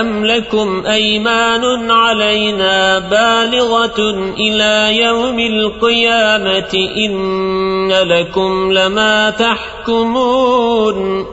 أم لكم أيمان علينا بالغة إلى يوم القيامة إن لكم لما تحكمون